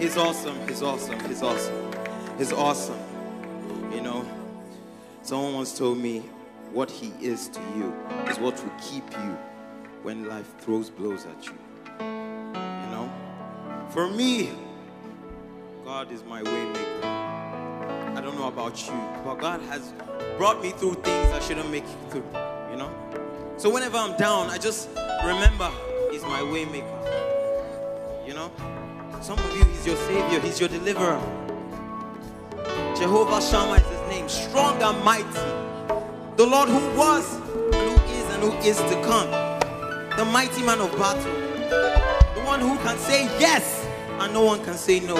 He's awesome. He's awesome. He's awesome. He's awesome. You know, someone once told me what he is to you is what will keep you when life throws blows at you. You know, for me, God is my waymaker. I don't know about you, but God has brought me through things I shouldn't make it through. You know, so whenever I'm down, I just remember He's my waymaker. You know, some of you, He's your savior, He's your deliverer. Jehovah Shammah is His name, strong and mighty. The Lord who was and who is and who is to come. The mighty man of battle. The one who can say yes and no one can say no.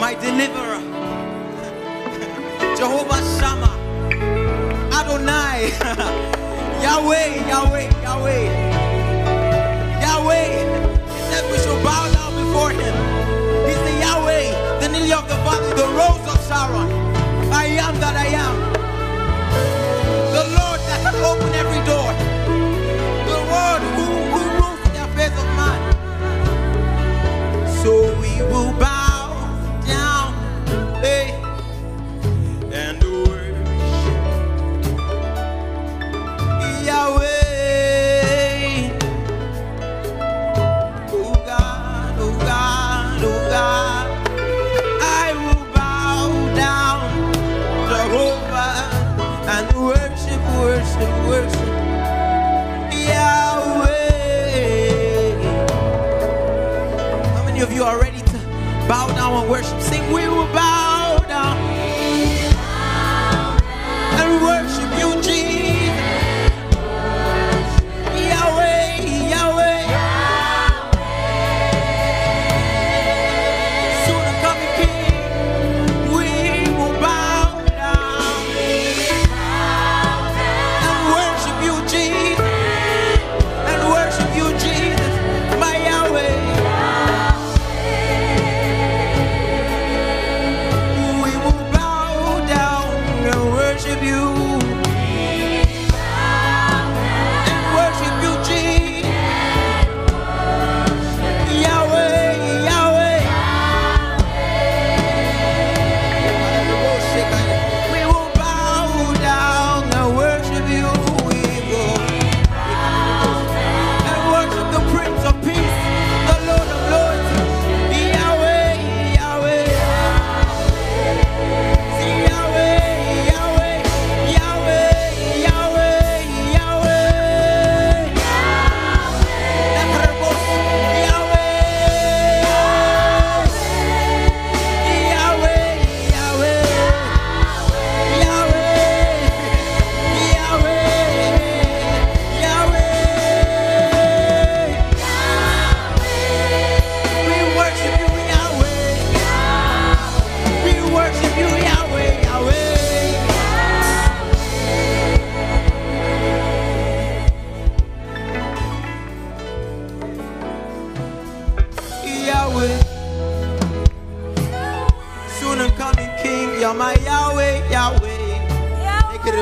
My deliverer. Jehovah Shammah. Adonai. Yahweh, Yahweh, Yahweh. The rose of Sharon. Yahweh. How many of you are ready to bow down and worship? Sing, we will bow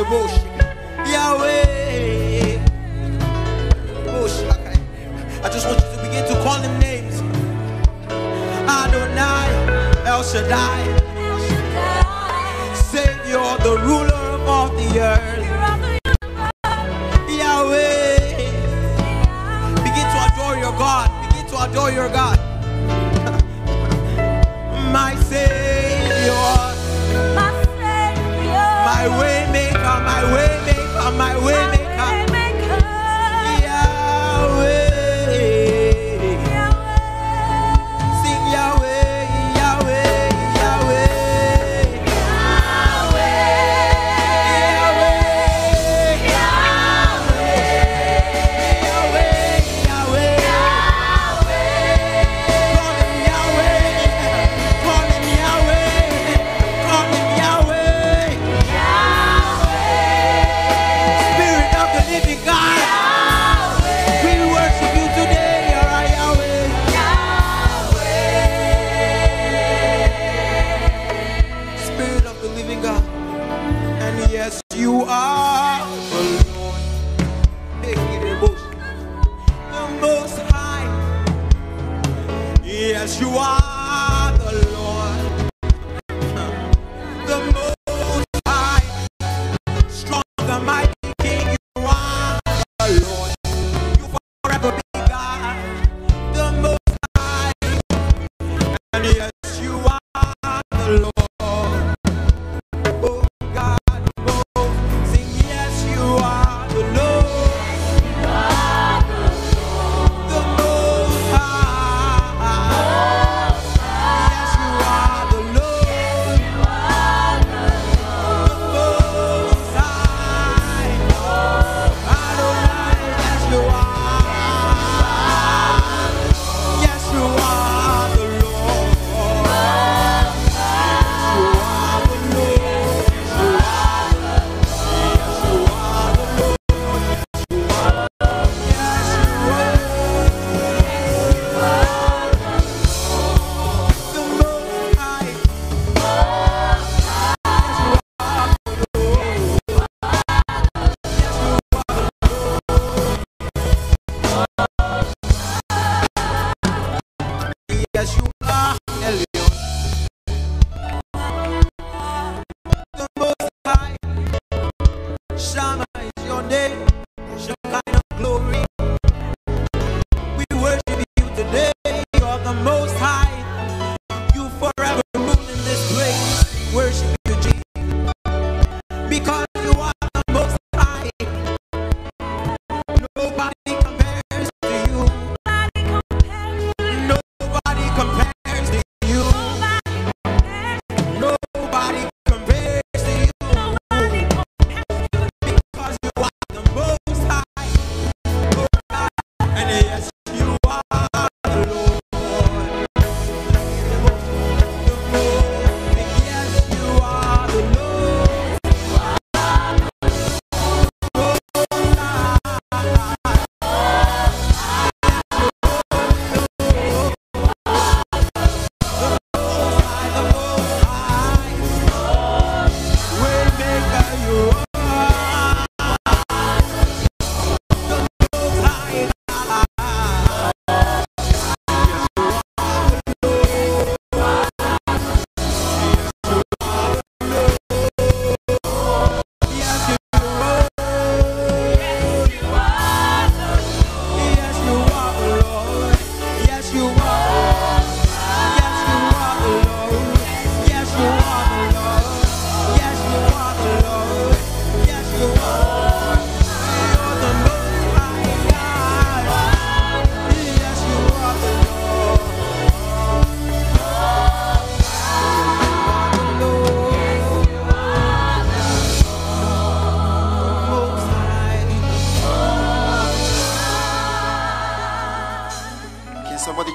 Yahweh. I just want you to begin to call him names. Adonai, El Shaddai, Savior, the ruler of all the earth. Yahweh. Begin to adore your God. Begin to adore your God. living God. And yes, you are. Yes, you are Elyon. The Most High. Shammah is your name.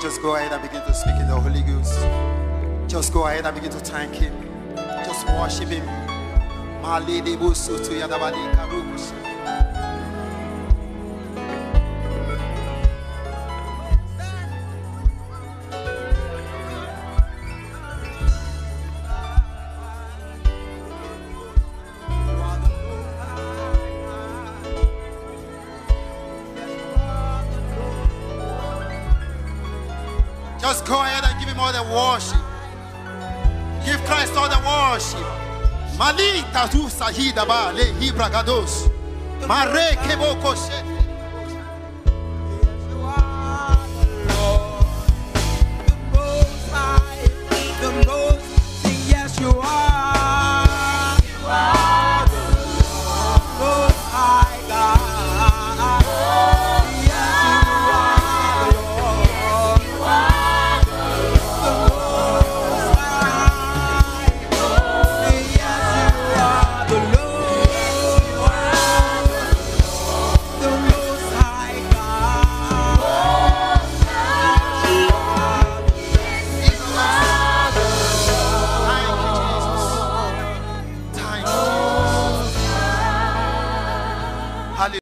Just go ahead and begin to speak in the Holy Ghost. Just go ahead and begin to thank Him. Just worship Him. Just go ahead and give him all the worship. Give Christ all the worship. Malita tu sahida ba le hibragados. Mare kebokoshe.